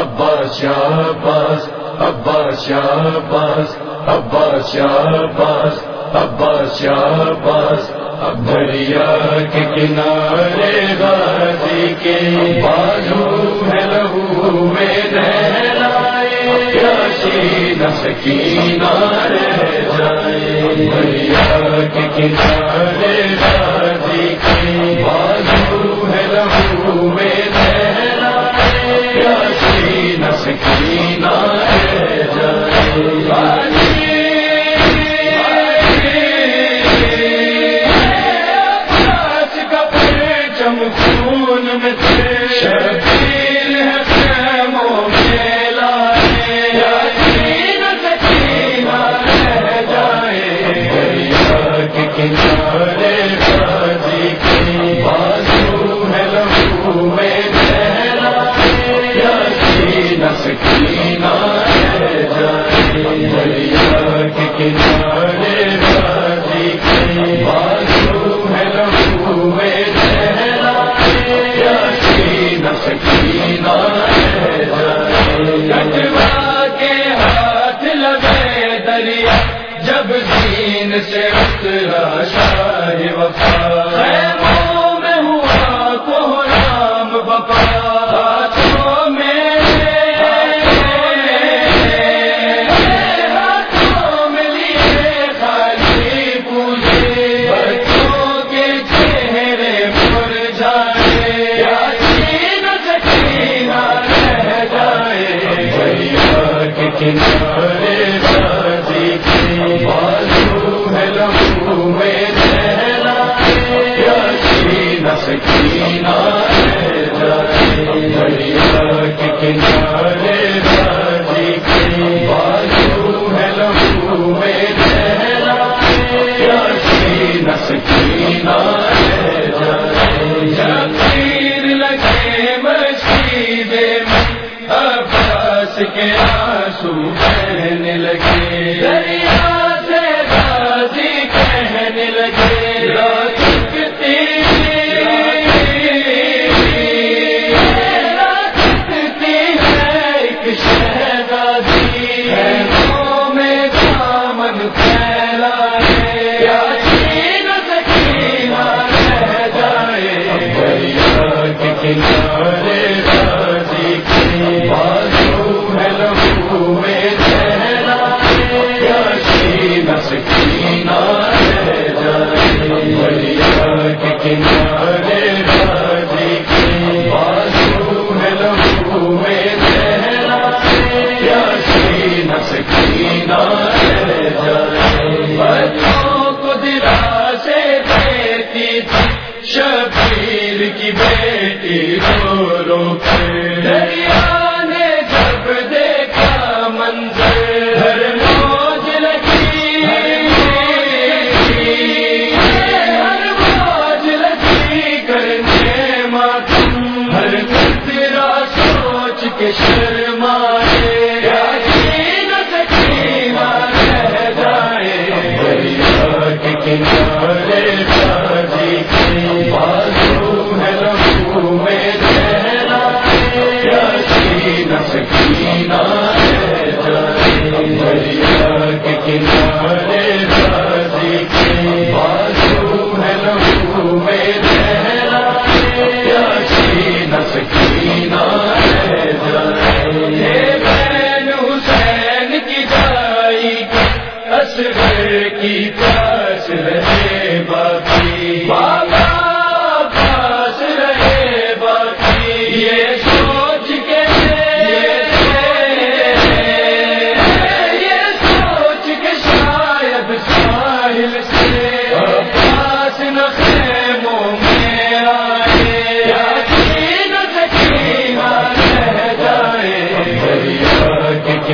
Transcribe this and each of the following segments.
عباس یا عباس عباس یا عباس عباس یا عباس عباس یا عباس دریا کے کنارے غازی کے بازو میں لہو میں دہلائے نہ سکینہ رہ جائے۔ دریا کے کنارے غازی نہیں دریا جب دین سے اترا شاہ وفا۔ شبیر کی بیٹی رو رو دریا نے جب دیکھا منظر موج لگی۔ ہر موج لگی کرنے ماتم۔ ہر کترا سوچ کے شرمائے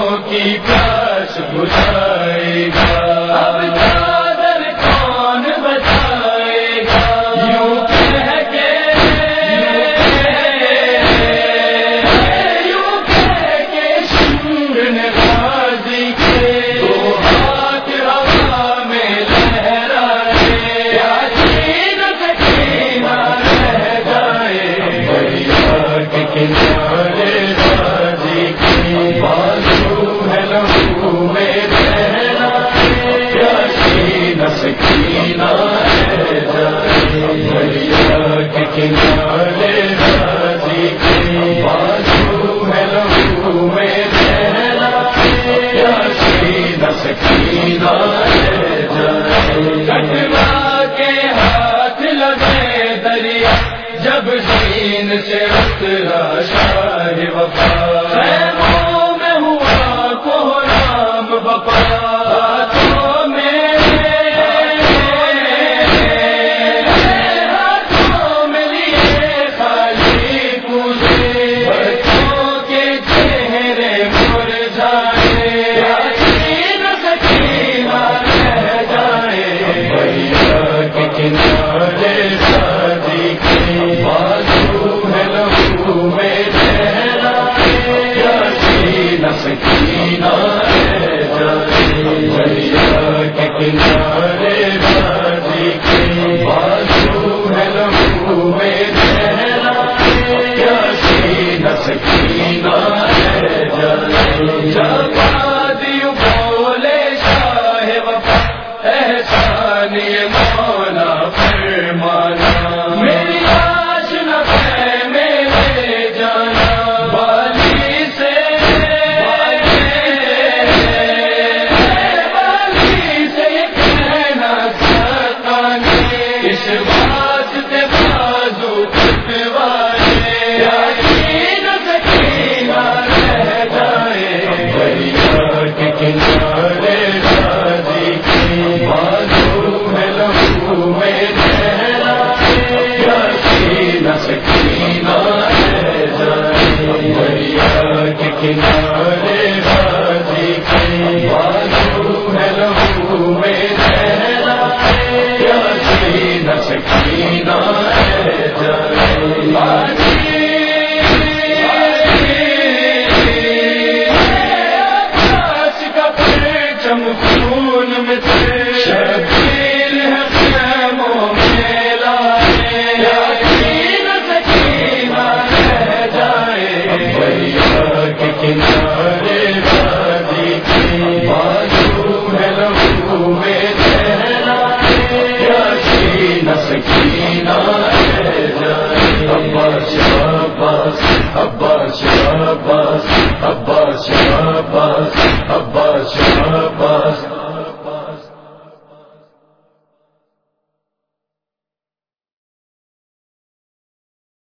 کی کاش بجھائے گا۔ چین کشواج دے بازو تے ابا شاہ عباس ابا شاہ عباس ابا شاہ